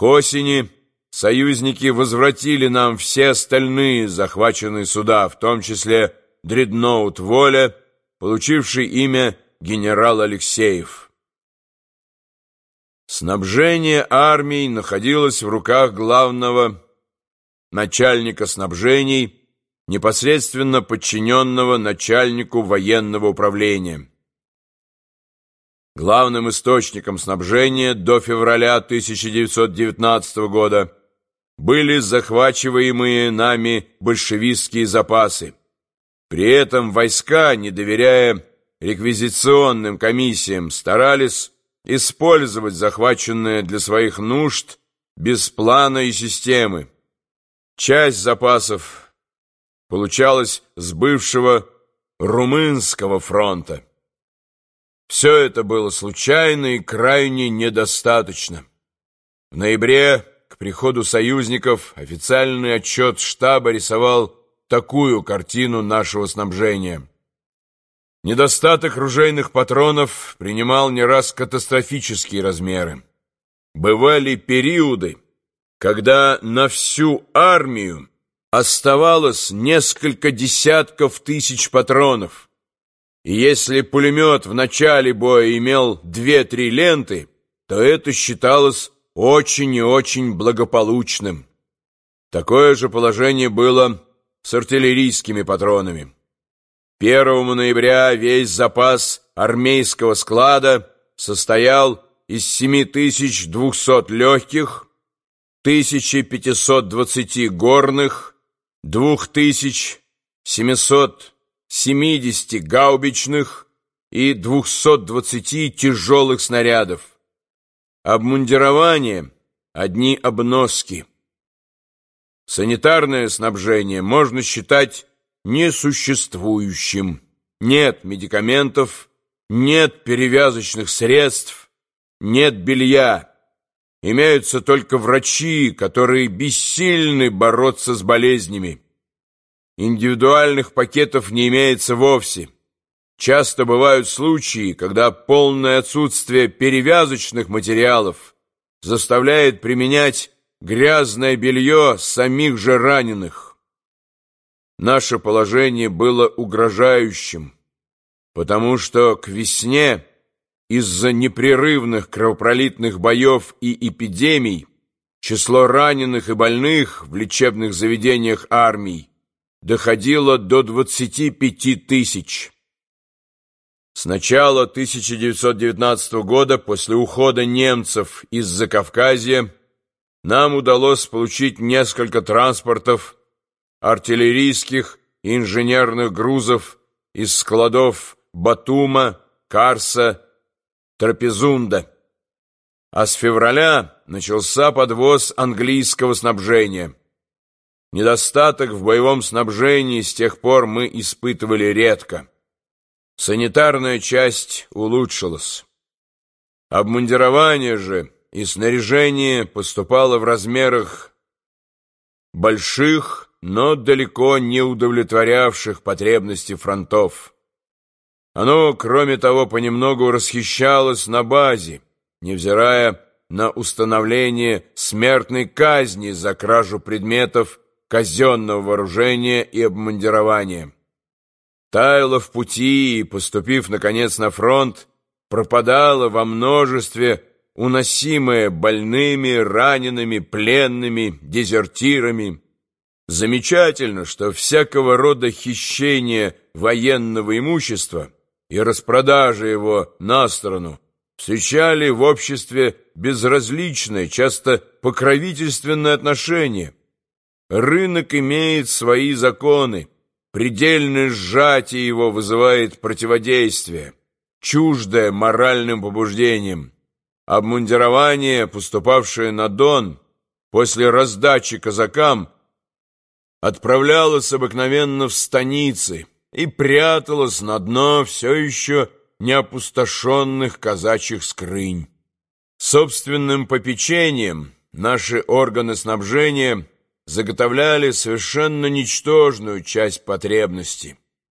К осени союзники возвратили нам все остальные захваченные суда, в том числе дредноут «Воля», получивший имя генерал Алексеев. Снабжение армий находилось в руках главного начальника снабжений, непосредственно подчиненного начальнику военного управления. Главным источником снабжения до февраля 1919 года были захвачиваемые нами большевистские запасы. При этом войска, не доверяя реквизиционным комиссиям, старались использовать захваченное для своих нужд без плана и системы. Часть запасов получалась с бывшего Румынского фронта. Все это было случайно и крайне недостаточно. В ноябре, к приходу союзников, официальный отчет штаба рисовал такую картину нашего снабжения. Недостаток ружейных патронов принимал не раз катастрофические размеры. Бывали периоды, когда на всю армию оставалось несколько десятков тысяч патронов, и если пулемет в начале боя имел две-три ленты, то это считалось очень и очень благополучным. Такое же положение было с артиллерийскими патронами. 1 ноября весь запас армейского склада состоял из 7200 легких, 1520 горных, 2700 70 гаубичных и 220 тяжелых снарядов. Обмундирование – одни обноски. Санитарное снабжение можно считать несуществующим. Нет медикаментов, нет перевязочных средств, нет белья. Имеются только врачи, которые бессильны бороться с болезнями. Индивидуальных пакетов не имеется вовсе. Часто бывают случаи, когда полное отсутствие перевязочных материалов заставляет применять грязное белье самих же раненых. Наше положение было угрожающим, потому что к весне из-за непрерывных кровопролитных боев и эпидемий число раненых и больных в лечебных заведениях армий доходило до 25 тысяч. С начала 1919 года, после ухода немцев из Закавказья, нам удалось получить несколько транспортов, артиллерийских и инженерных грузов из складов Батума, Карса, Трапезунда. А с февраля начался подвоз английского снабжения – Недостаток в боевом снабжении с тех пор мы испытывали редко. Санитарная часть улучшилась. Обмундирование же и снаряжение поступало в размерах больших, но далеко не удовлетворявших потребности фронтов. Оно, кроме того, понемногу расхищалось на базе, невзирая на установление смертной казни за кражу предметов казенного вооружения и обмундирования. Таяло в пути и, поступив, наконец, на фронт, пропадало во множестве, уносимое больными, ранеными, пленными, дезертирами. Замечательно, что всякого рода хищение военного имущества и распродажа его на сторону встречали в обществе безразличное, часто покровительственное отношение – Рынок имеет свои законы. Предельное сжатие его вызывает противодействие, чуждое моральным побуждениям. Обмундирование, поступавшее на Дон, после раздачи казакам, отправлялось обыкновенно в станицы и пряталось на дно все еще неопустошенных казачьих скрынь. Собственным попечением наши органы снабжения – заготовляли совершенно ничтожную часть потребностей.